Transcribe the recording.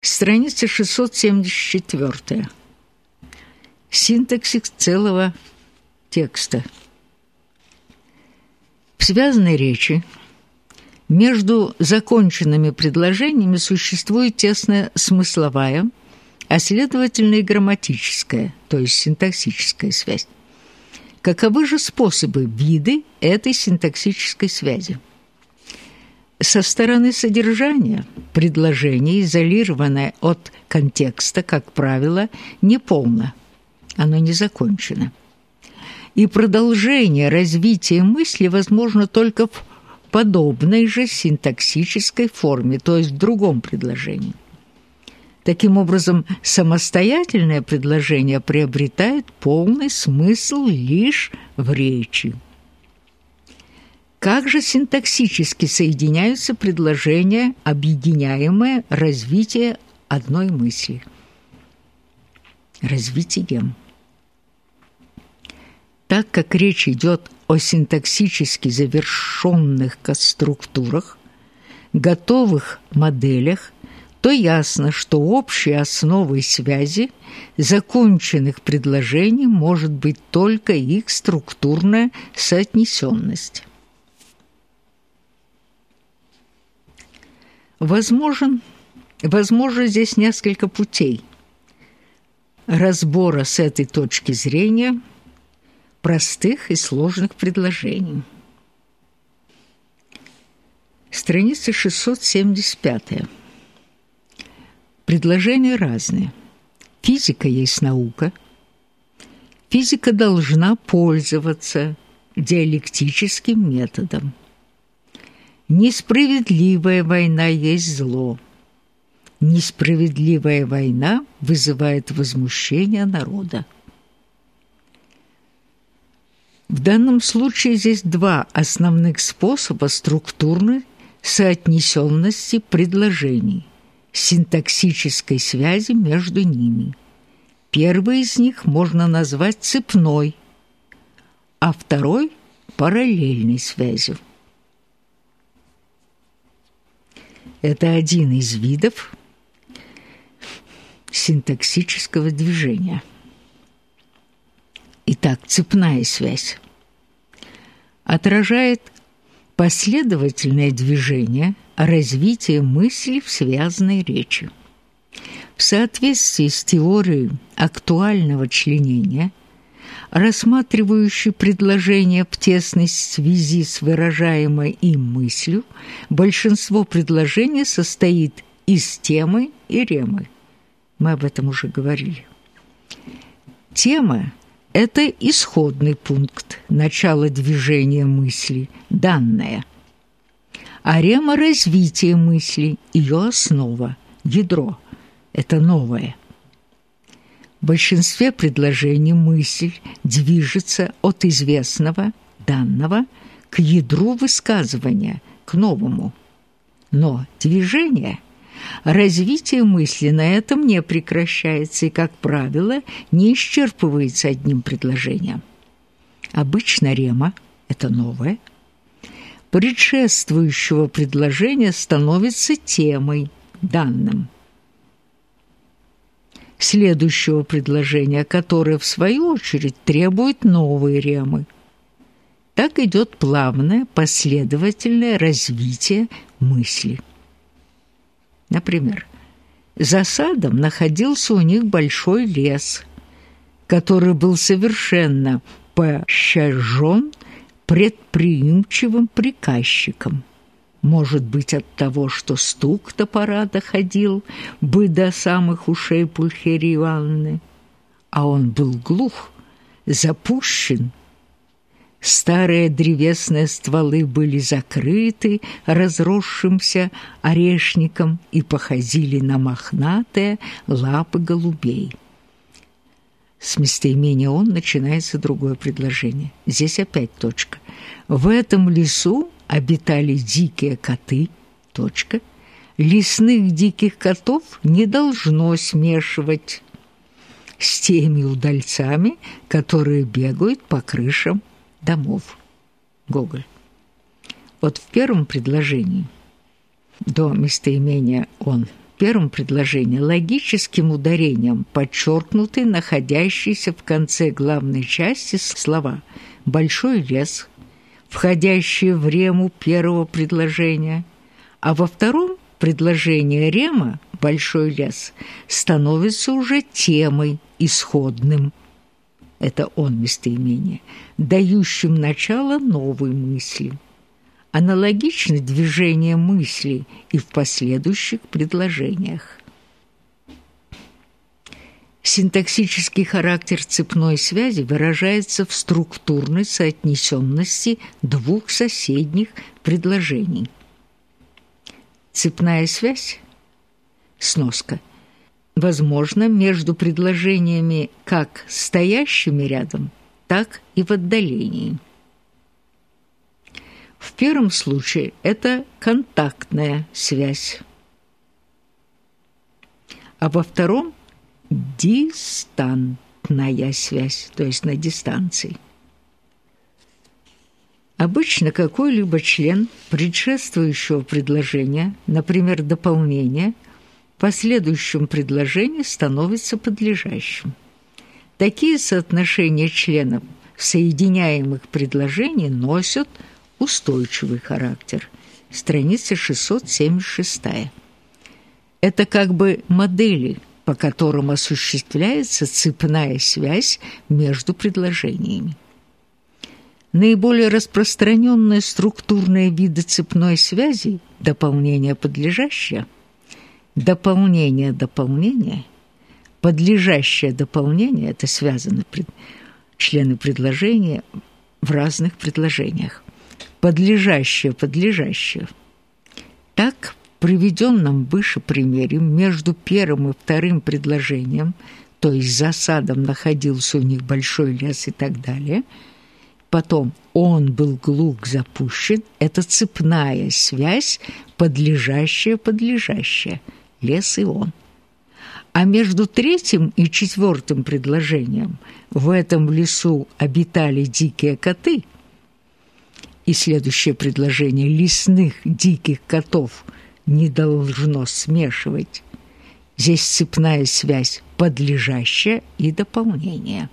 Страница 674. Синтаксис целого текста. В связанной речи между законченными предложениями существует тесная смысловая, а следовательно и грамматическая, то есть синтаксическая связь. Каковы же способы, виды этой синтаксической связи? Со стороны содержания предложение, изолированное от контекста, как правило, неполно, оно не закончено. И продолжение развития мысли возможно только в подобной же синтаксической форме, то есть в другом предложении. Таким образом, самостоятельное предложение приобретает полный смысл лишь в речи. Как же синтаксически соединяются предложения, объединяемые развитие одной мысли? Развитием. Так как речь идет о синтаксически завершенных структурах, готовых моделях, то ясно, что общей основой связи законченных предложений может быть только их структурная соотнесенность. Возможен, возможно здесь несколько путей разбора с этой точки зрения простых и сложных предложений. Страница 675. Предложения разные. Физика есть наука. Физика должна пользоваться диалектическим методом. Несправедливая война есть зло. Несправедливая война вызывает возмущение народа. В данном случае здесь два основных способа структурной соотнесенности предложений, синтаксической связи между ними. Первый из них можно назвать цепной, а второй – параллельной связью. Это один из видов синтаксического движения. Итак, цепная связь отражает последовательное движение развития мысли в связанной речи. В соответствии с теорией актуального членения – рассматривающий предложение в тесной связи с выражаемой им мыслью, большинство предложений состоит из темы и ремы. Мы об этом уже говорили. Тема – это исходный пункт, начало движения мысли, данное. А рема – развитие мысли, ее основа, ядро – это новое – в большинстве предложений мысль движется от известного, данного, к ядру высказывания, к новому. Но движение, развитие мысли на этом не прекращается и, как правило, не исчерпывается одним предложением. Обычно рема – это новое. Предшествующего предложения становится темой, данным – следующего предложения, которое, в свою очередь, требует новые ремы. Так идет плавное, последовательное развитие мысли. Например, за садом находился у них большой лес, который был совершенно пощажен предприимчивым приказчиком может быть, от того, что стук топора доходил бы до самых ушей Пульхерии Ивановны. А он был глух, запущен. Старые древесные стволы были закрыты разросшимся орешником и походили на мохнатые лапы голубей. С местоимения «он» начинается другое предложение. Здесь опять точка. В этом лесу обитали дикие коты, точка, лесных диких котов не должно смешивать с теми удальцами, которые бегают по крышам домов. Гоголь. Вот в первом предложении до местоимения «он» первом предложении логическим ударением подчеркнуты находящиеся в конце главной части слова «большой лес», входящие в рему первого предложения, а во втором предложении рема «большой лес» становится уже темой, исходным. Это он местоимение, дающим начало новой мысли – аналогично движение мысли и в последующих предложениях. Синтаксический характер цепной связи выражается в структурной соотнесенности двух соседних предложений. Цепная связь – сноска – возможно между предложениями как стоящими рядом, так и в отдалении. В первом случае это контактная связь, а во втором – дистантная связь, то есть на дистанции. Обычно какой-либо член предшествующего предложения, например, дополнение, в последующем предложении становится подлежащим. Такие соотношения членов соединяемых предложений носят – устойчивый характер. Страница 676. Это как бы модели, по которым осуществляется цепная связь между предложениями. Наиболее распространенные структурные виды цепной связи – дополнение подлежащее, дополнение дополнения, подлежащее дополнение – это связаны члены предложения в разных предложениях подлежащее подлежащее. Так, в приведенном выше примере между первым и вторым предложением, то есть за садом находился у них большой лес и так далее, потом он был глух запущен, это цепная связь, подлежащая подлежащая, лес и он. А между третьим и четвертым предложением в этом лесу обитали дикие коты – и следующее предложение лесных диких котов не должно смешивать. Здесь цепная связь подлежащая и дополнение.